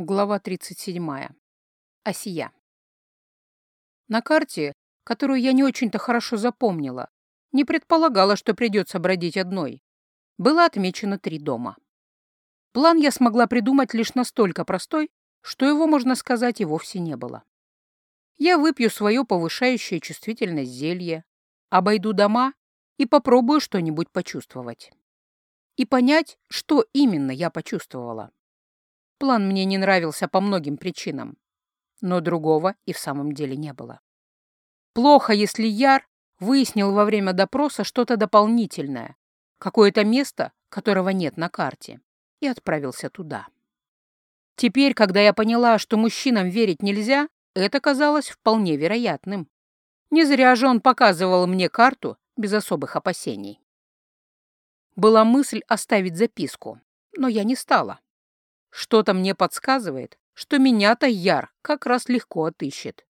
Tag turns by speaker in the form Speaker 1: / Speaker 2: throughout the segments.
Speaker 1: Глава 37. Осия. На карте, которую я не очень-то хорошо запомнила, не предполагала, что придется бродить одной, было отмечено три дома. План я смогла придумать лишь настолько простой, что его, можно сказать, и вовсе не было. Я выпью свое повышающее чувствительность зелье, обойду дома и попробую что-нибудь почувствовать. И понять, что именно я почувствовала. План мне не нравился по многим причинам, но другого и в самом деле не было. Плохо, если Яр выяснил во время допроса что-то дополнительное, какое-то место, которого нет на карте, и отправился туда. Теперь, когда я поняла, что мужчинам верить нельзя, это казалось вполне вероятным. Не зря же он показывал мне карту без особых опасений. Была мысль оставить записку, но я не стала. Что-то мне подсказывает, что меня-то Яр как раз легко отыщет.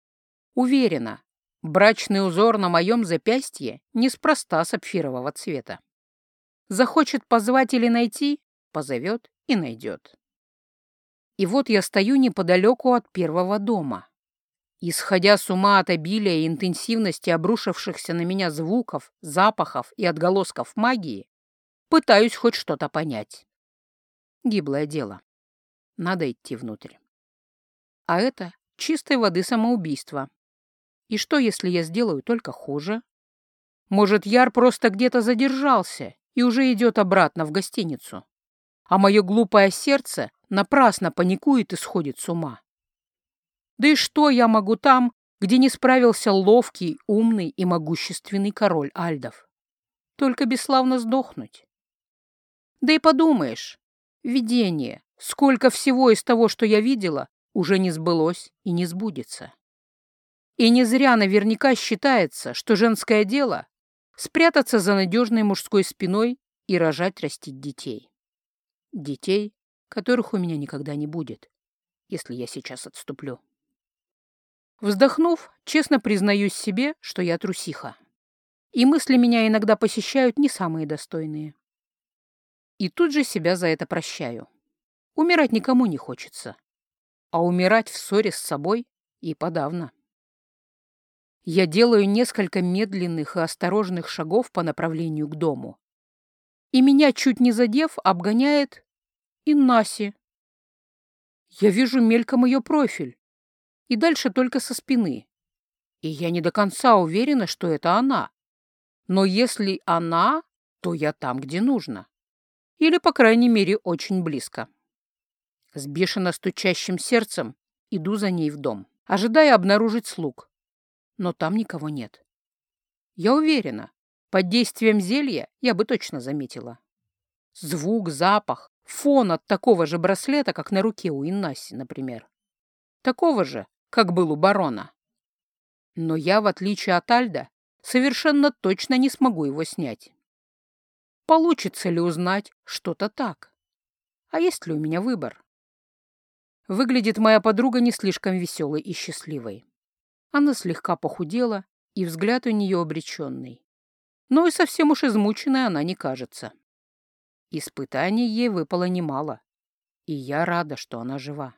Speaker 1: Уверена, брачный узор на моем запястье неспроста сапфирового цвета. Захочет позвать или найти, позовет и найдет. И вот я стою неподалеку от первого дома. Исходя с ума от обилия и интенсивности обрушившихся на меня звуков, запахов и отголосков магии, пытаюсь хоть что-то понять. Гиблое дело. Надо идти внутрь. А это чистой воды самоубийство. И что, если я сделаю только хуже? Может, Яр просто где-то задержался и уже идет обратно в гостиницу, а мое глупое сердце напрасно паникует и сходит с ума. Да и что я могу там, где не справился ловкий, умный и могущественный король Альдов? Только бесславно сдохнуть. Да и подумаешь, видение, Сколько всего из того, что я видела, уже не сбылось и не сбудется. И не зря наверняка считается, что женское дело — спрятаться за надежной мужской спиной и рожать, растить детей. Детей, которых у меня никогда не будет, если я сейчас отступлю. Вздохнув, честно признаюсь себе, что я трусиха. И мысли меня иногда посещают не самые достойные. И тут же себя за это прощаю. Умирать никому не хочется. А умирать в ссоре с собой и подавно. Я делаю несколько медленных и осторожных шагов по направлению к дому. И меня, чуть не задев, обгоняет Иннаси. Я вижу мельком ее профиль. И дальше только со спины. И я не до конца уверена, что это она. Но если она, то я там, где нужно. Или, по крайней мере, очень близко. С бешено стучащим сердцем иду за ней в дом, ожидая обнаружить слуг. Но там никого нет. Я уверена, под действием зелья я бы точно заметила. Звук, запах, фон от такого же браслета, как на руке у Иннаси, например. Такого же, как был у барона. Но я, в отличие от Альда, совершенно точно не смогу его снять. Получится ли узнать что-то так? А есть ли у меня выбор? Выглядит моя подруга не слишком веселой и счастливой. Она слегка похудела, и взгляд у нее обреченный. Но и совсем уж измученной она не кажется. Испытаний ей выпало немало, и я рада, что она жива.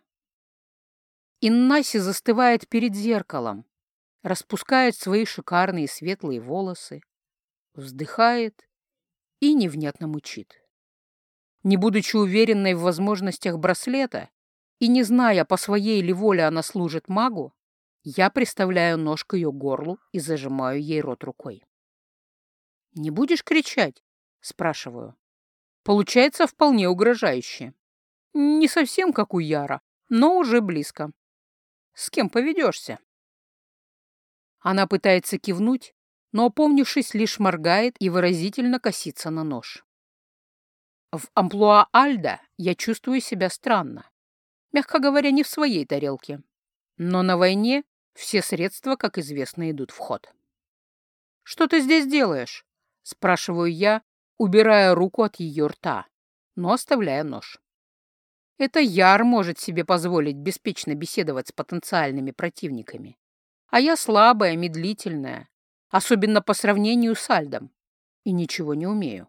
Speaker 1: Иннаси застывает перед зеркалом, распускает свои шикарные светлые волосы, вздыхает и невнятно мучит. Не будучи уверенной в возможностях браслета, и не зная, по своей ли воле она служит магу, я приставляю нож к ее горлу и зажимаю ей рот рукой. «Не будешь кричать?» — спрашиваю. Получается вполне угрожающе. Не совсем как у Яра, но уже близко. С кем поведешься? Она пытается кивнуть, но, опомнившись, лишь моргает и выразительно косится на нож. В амплуа Альда я чувствую себя странно мягко говоря, не в своей тарелке. Но на войне все средства, как известно, идут в ход. «Что ты здесь делаешь?» — спрашиваю я, убирая руку от ее рта, но оставляя нож. Это Яр может себе позволить беспечно беседовать с потенциальными противниками. А я слабая, медлительная, особенно по сравнению с Альдом, и ничего не умею.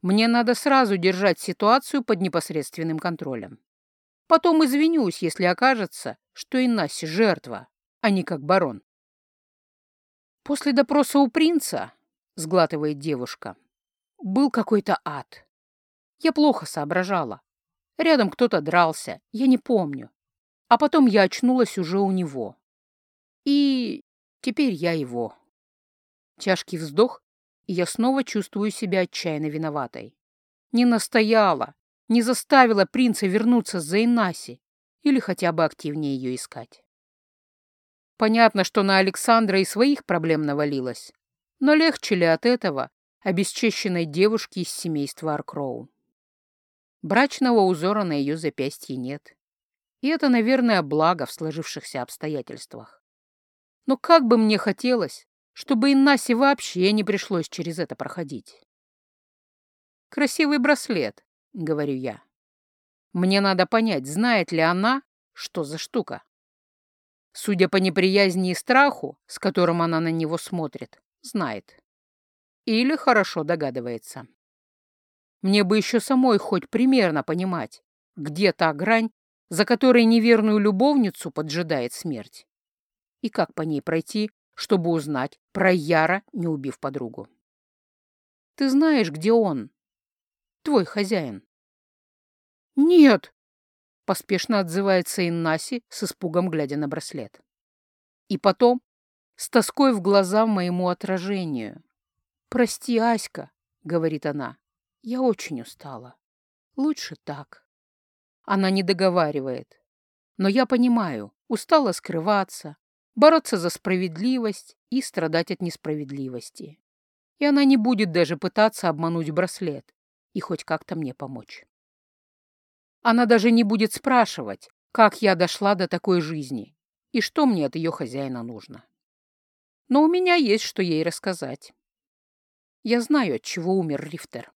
Speaker 1: Мне надо сразу держать ситуацию под непосредственным контролем. Потом извинюсь, если окажется, что Инасси жертва, а не как барон. После допроса у принца, сглатывает девушка, был какой-то ад. Я плохо соображала. Рядом кто-то дрался, я не помню. А потом я очнулась уже у него. И теперь я его. Тяжкий вздох, и я снова чувствую себя отчаянно виноватой. Не настояла, не заставила принца вернуться за Инаси или хотя бы активнее ее искать. Понятно, что на Александра и своих проблем навалилось, но легче ли от этого обесчещенной девушке из семейства Аркроу? Брачного узора на ее запястье нет. И это, наверное, благо в сложившихся обстоятельствах. Но как бы мне хотелось, чтобы Иннасе вообще не пришлось через это проходить. «Красивый браслет», — говорю я. Мне надо понять, знает ли она, что за штука. Судя по неприязни и страху, с которым она на него смотрит, знает. Или хорошо догадывается. Мне бы еще самой хоть примерно понимать, где та грань, за которой неверную любовницу поджидает смерть. И как по ней пройти, чтобы узнать про Яра, не убив подругу. Ты знаешь, где он? Твой хозяин. Нет, поспешно отзывается Иннаси с испугом, глядя на браслет. И потом, с тоской в глаза моему отражению. «Прости, Аська», — говорит она, — «я очень устала. Лучше так». Она не договаривает. Но я понимаю, устала скрываться, бороться за справедливость и страдать от несправедливости. И она не будет даже пытаться обмануть браслет и хоть как-то мне помочь. Она даже не будет спрашивать, как я дошла до такой жизни и что мне от ее хозяина нужно. Но у меня есть что ей рассказать. Я знаю, от чего умер Рифтер.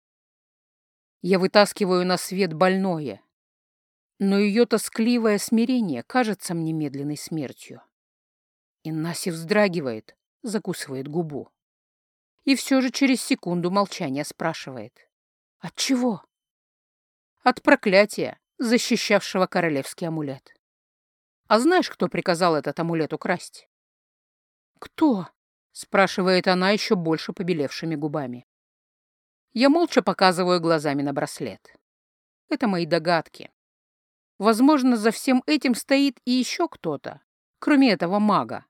Speaker 1: Я вытаскиваю на свет больное, но ее тоскливое смирение кажется мне медленной смертью. Иннаси вздрагивает, закусывает губу. И все же через секунду молчания спрашивает. От чего? От проклятия, защищавшего королевский амулет. А знаешь, кто приказал этот амулет украсть? Кто? Спрашивает она еще больше побелевшими губами. Я молча показываю глазами на браслет. Это мои догадки. Возможно, за всем этим стоит и еще кто-то, кроме этого мага,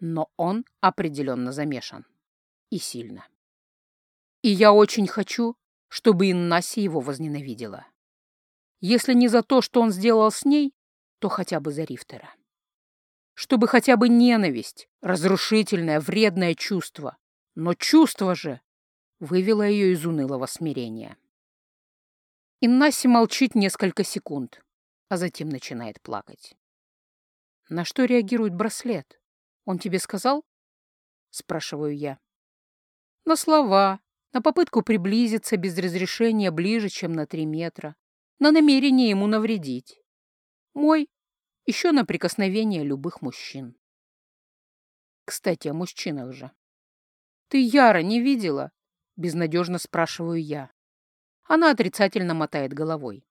Speaker 1: но он определенно замешан. И сильно. И я очень хочу, чтобы Иннаси его возненавидела. Если не за то, что он сделал с ней, то хотя бы за Рифтера. Чтобы хотя бы ненависть, разрушительное, вредное чувство, но чувство же вывело ее из унылого смирения. Иннаси молчит несколько секунд, а затем начинает плакать. На что реагирует браслет? Он тебе сказал? Спрашиваю я. На слова, на попытку приблизиться без разрешения ближе, чем на три метра, на намерение ему навредить. Мой еще на прикосновение любых мужчин. Кстати, о мужчинах же. «Ты Яра не видела?» — безнадежно спрашиваю я. Она отрицательно мотает головой.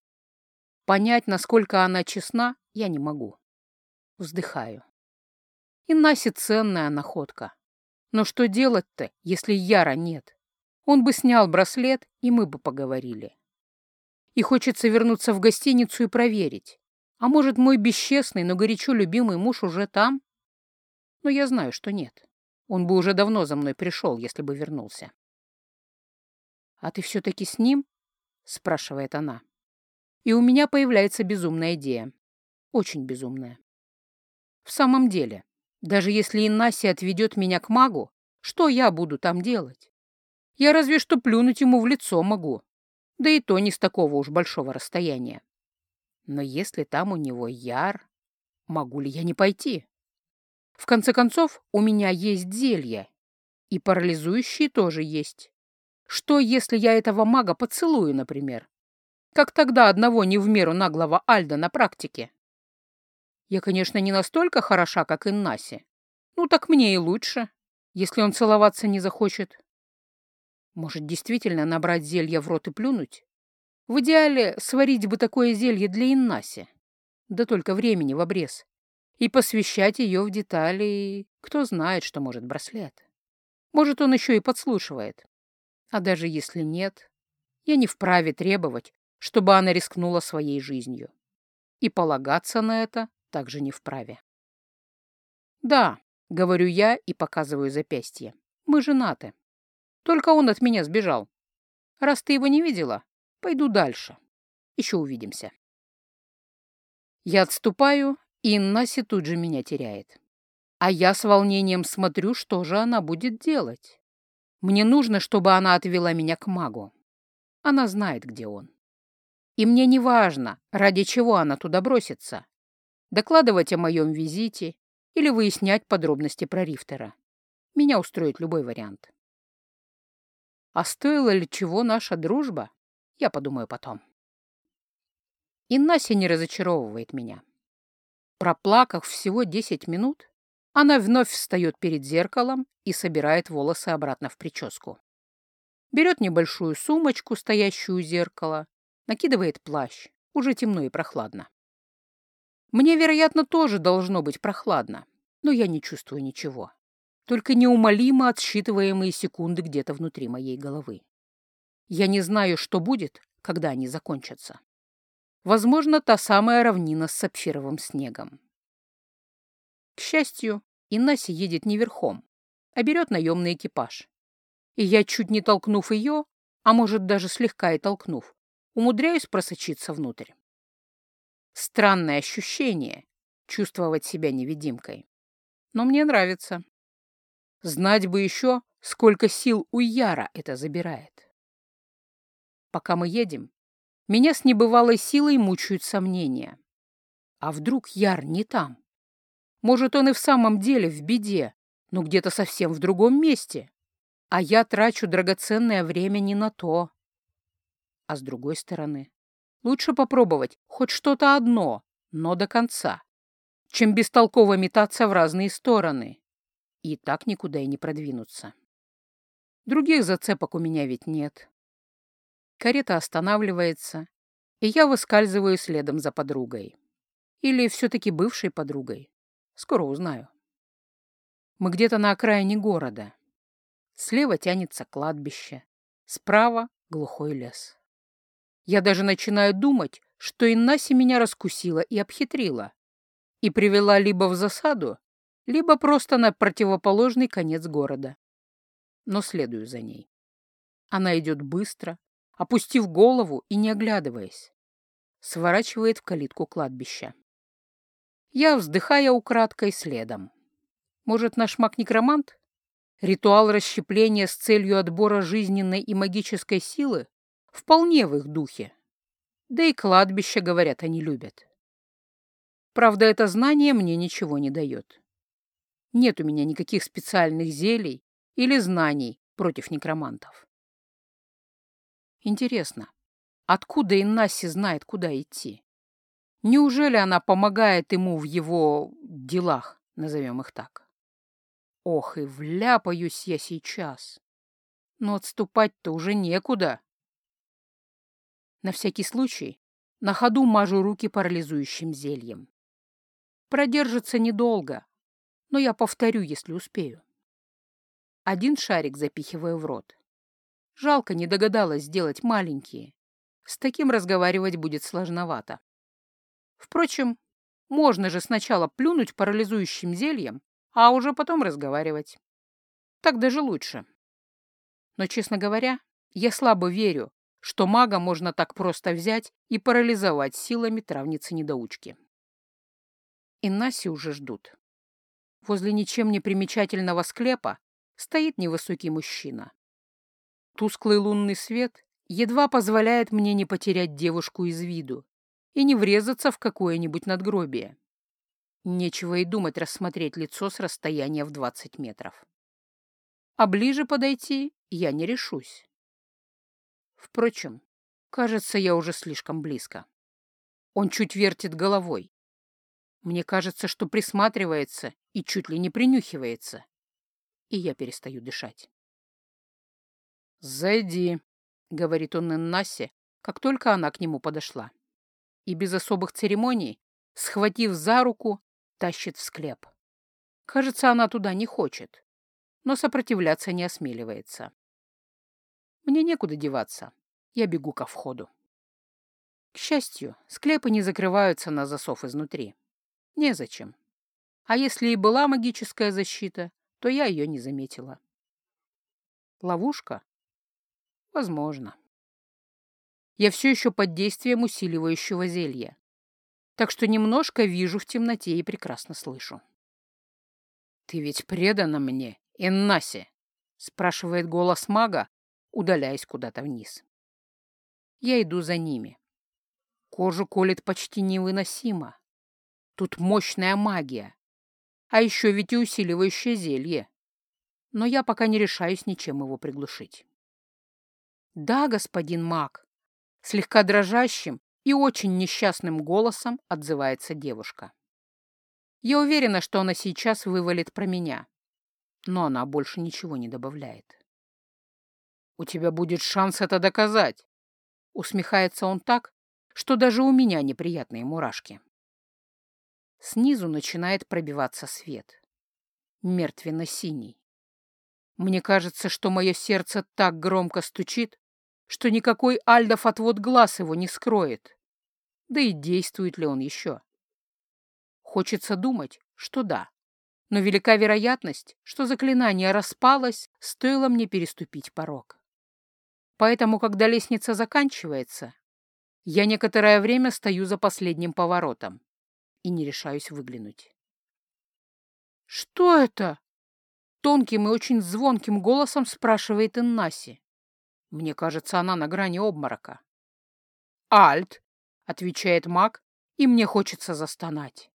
Speaker 1: Понять, насколько она честна, я не могу. Вздыхаю. И Наси ценная находка. Но что делать-то, если Яра нет? Он бы снял браслет, и мы бы поговорили. И хочется вернуться в гостиницу и проверить. А может, мой бесчестный, но горячо любимый муж уже там? Но я знаю, что нет. Он бы уже давно за мной пришел, если бы вернулся. «А ты все-таки с ним?» — спрашивает она. И у меня появляется безумная идея. Очень безумная. В самом деле, даже если Иннаси отведет меня к магу, что я буду там делать? Я разве что плюнуть ему в лицо могу. Да и то не с такого уж большого расстояния. Но если там у него яр, могу ли я не пойти? В конце концов, у меня есть зелье. И парализующие тоже есть. Что, если я этого мага поцелую, например? Как тогда одного не в меру наглого Альда на практике? Я, конечно, не настолько хороша, как Иннаси. Ну, так мне и лучше, если он целоваться не захочет. Может, действительно набрать зелье в рот и плюнуть? В идеале сварить бы такое зелье для Иннаси. да только времени в обрез. И посвящать ее в детали, кто знает, что может браслет. Может, он еще и подслушивает. А даже если нет, я не вправе требовать, чтобы она рискнула своей жизнью. И полагаться на это также не вправе. «Да», — говорю я и показываю запястье, — «мы женаты. Только он от меня сбежал. Раз ты его не видела, пойду дальше. Еще увидимся». Я отступаю, и Иннаси тут же меня теряет. А я с волнением смотрю, что же она будет делать. Мне нужно, чтобы она отвела меня к магу. Она знает, где он. И мне не важно, ради чего она туда бросится. Докладывать о моем визите или выяснять подробности про Рифтера. Меня устроит любой вариант. А стоила ли чего наша дружба, я подумаю потом. И Нася не разочаровывает меня. Проплакав всего 10 минут, она вновь встает перед зеркалом и собирает волосы обратно в прическу. Берет небольшую сумочку, стоящую у зеркала, накидывает плащ. Уже темно и прохладно. Мне, вероятно, тоже должно быть прохладно, но я не чувствую ничего. Только неумолимо отсчитываемые секунды где-то внутри моей головы. Я не знаю, что будет, когда они закончатся. Возможно, та самая равнина с сапфировым снегом. К счастью, Иннаси едет не верхом, а берет наемный экипаж. И я, чуть не толкнув ее, а может даже слегка и толкнув, умудряюсь просочиться внутрь. Странное ощущение — чувствовать себя невидимкой. Но мне нравится. Знать бы еще, сколько сил у Яра это забирает. Пока мы едем, меня с небывалой силой мучают сомнения. А вдруг Яр не там? Может, он и в самом деле в беде, но где-то совсем в другом месте. А я трачу драгоценное время не на то. А с другой стороны, лучше попробовать хоть что-то одно, но до конца, чем бестолково метаться в разные стороны. И так никуда и не продвинуться. Других зацепок у меня ведь нет. Карета останавливается, и я выскальзываю следом за подругой. Или все-таки бывшей подругой. Скоро узнаю. Мы где-то на окраине города. Слева тянется кладбище, справа — глухой лес. Я даже начинаю думать, что Иннаси меня раскусила и обхитрила, и привела либо в засаду, либо просто на противоположный конец города. Но следую за ней. Она идет быстро, опустив голову и не оглядываясь. Сворачивает в калитку кладбища. Я, вздыхая украдкой, следом. Может, наш маг-некромант? Ритуал расщепления с целью отбора жизненной и магической силы вполне в их духе. Да и кладбище, говорят, они любят. Правда, это знание мне ничего не дает. Нет у меня никаких специальных зелий или знаний против некромантов. Интересно, откуда Иннасси знает, куда идти? Неужели она помогает ему в его делах, назовем их так? Ох, и вляпаюсь я сейчас. Но отступать-то уже некуда. На всякий случай на ходу мажу руки парализующим зельем. Продержится недолго, но я повторю, если успею. Один шарик запихиваю в рот. Жалко, не догадалась сделать маленькие. С таким разговаривать будет сложновато. Впрочем, можно же сначала плюнуть парализующим зельем, а уже потом разговаривать. Так даже лучше. Но, честно говоря, я слабо верю, что мага можно так просто взять и парализовать силами травницы-недоучки. И Наси уже ждут. Возле ничем не примечательного склепа стоит невысокий мужчина. Тусклый лунный свет едва позволяет мне не потерять девушку из виду и не врезаться в какое-нибудь надгробие. Нечего и думать рассмотреть лицо с расстояния в 20 метров. А ближе подойти я не решусь. Впрочем, кажется, я уже слишком близко. Он чуть вертит головой. Мне кажется, что присматривается и чуть ли не принюхивается. И я перестаю дышать. «Зайди», — говорит он Иннасе, как только она к нему подошла. И без особых церемоний схватив за руку, тащит в склеп. Кажется, она туда не хочет, но сопротивляться не осмеливается. Мне некуда деваться, я бегу ко входу. К счастью, склепы не закрываются на засов изнутри. Незачем. А если и была магическая защита, то я ее не заметила. Ловушка? Возможно. Я все еще под действием усиливающего зелья, так что немножко вижу в темноте и прекрасно слышу. «Ты ведь предана мне, Иннаси?» — спрашивает голос мага, удаляясь куда-то вниз. Я иду за ними. Кожу колет почти невыносимо. Тут мощная магия. А еще ведь и усиливающее зелье. Но я пока не решаюсь ничем его приглушить. «Да, господин маг», — слегка дрожащим и очень несчастным голосом отзывается девушка. Я уверена, что она сейчас вывалит про меня, но она больше ничего не добавляет. «У тебя будет шанс это доказать», — усмехается он так, что даже у меня неприятные мурашки. Снизу начинает пробиваться свет. Мертвенно-синий. Мне кажется, что мое сердце так громко стучит, что никакой Альдов отвод глаз его не скроет. Да и действует ли он еще? Хочется думать, что да. Но велика вероятность, что заклинание распалось, стоило мне переступить порог. Поэтому, когда лестница заканчивается, я некоторое время стою за последним поворотом и не решаюсь выглянуть. «Что это?» — тонким и очень звонким голосом спрашивает Иннаси. Мне кажется, она на грани обморока. «Альт!» — отвечает маг, и мне хочется застонать.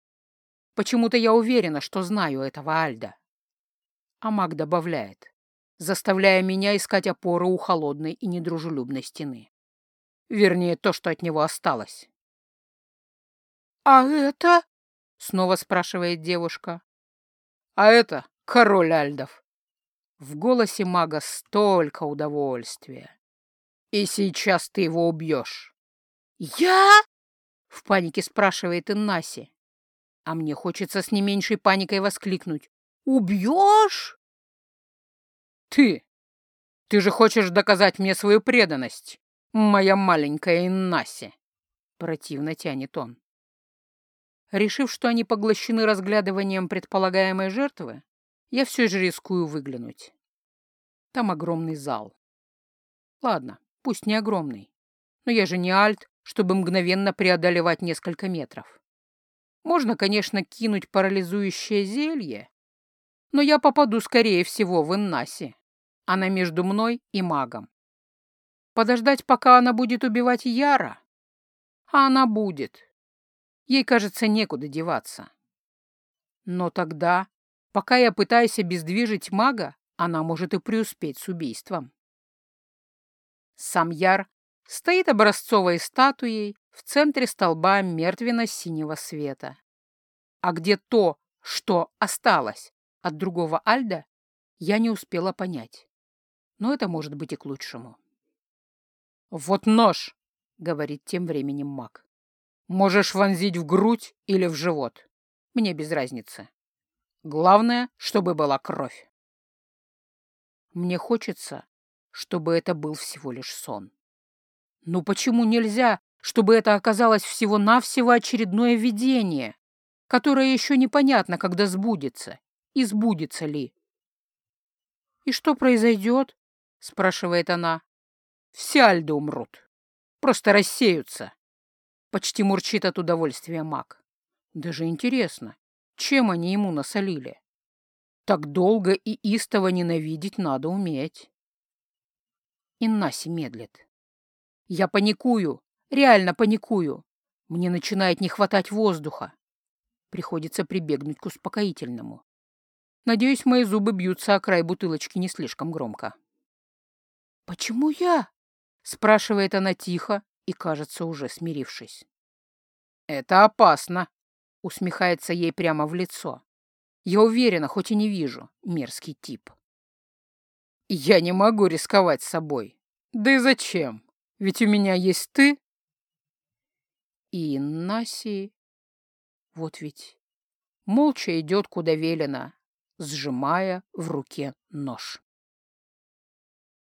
Speaker 1: Почему-то я уверена, что знаю этого Альда. А маг добавляет, заставляя меня искать опоры у холодной и недружелюбной стены. Вернее, то, что от него осталось. «А это?» — снова спрашивает девушка. «А это король Альдов». В голосе мага столько удовольствия. «И сейчас ты его убьешь». «Я?» — в панике спрашивает Иннаси. А мне хочется с не меньшей паникой воскликнуть. «Убьешь?» «Ты! Ты же хочешь доказать мне свою преданность!» «Моя маленькая Иннаси!» — противно тянет он. Решив, что они поглощены разглядыванием предполагаемой жертвы, я все же рискую выглянуть. Там огромный зал. Ладно, пусть не огромный, но я же не альт, чтобы мгновенно преодолевать несколько метров. Можно, конечно, кинуть парализующее зелье, но я попаду, скорее всего, в Иннаси. Она между мной и магом. Подождать, пока она будет убивать Яра? А она будет. Ей, кажется, некуда деваться. Но тогда, пока я пытаюсь обездвижить мага, она может и преуспеть с убийством. Сам Яр стоит образцовой статуей в центре столба мертвенно-синего света. А где то, что осталось от другого Альда, я не успела понять. Но это может быть и к лучшему. «Вот нож!» — говорит тем временем маг. «Можешь вонзить в грудь или в живот. Мне без разницы. Главное, чтобы была кровь». Мне хочется, чтобы это был всего лишь сон. Ну почему нельзя, чтобы это оказалось всего-навсего очередное видение, которое еще непонятно, когда сбудется, и сбудется ли? «И что произойдет?» — спрашивает она. Все альды умрут. Просто рассеются. Почти мурчит от удовольствия маг. Даже интересно, чем они ему насолили? Так долго и истово ненавидеть надо уметь. Иннаси медлит. Я паникую, реально паникую. Мне начинает не хватать воздуха. Приходится прибегнуть к успокоительному. Надеюсь, мои зубы бьются о край бутылочки не слишком громко. «Почему я?» Спрашивает она тихо и, кажется, уже смирившись. «Это опасно», — усмехается ей прямо в лицо. «Я уверена, хоть и не вижу, мерзкий тип». «Я не могу рисковать собой. Да и зачем? Ведь у меня есть ты». И Наси Вот ведь молча идет, куда велено, сжимая в руке нож.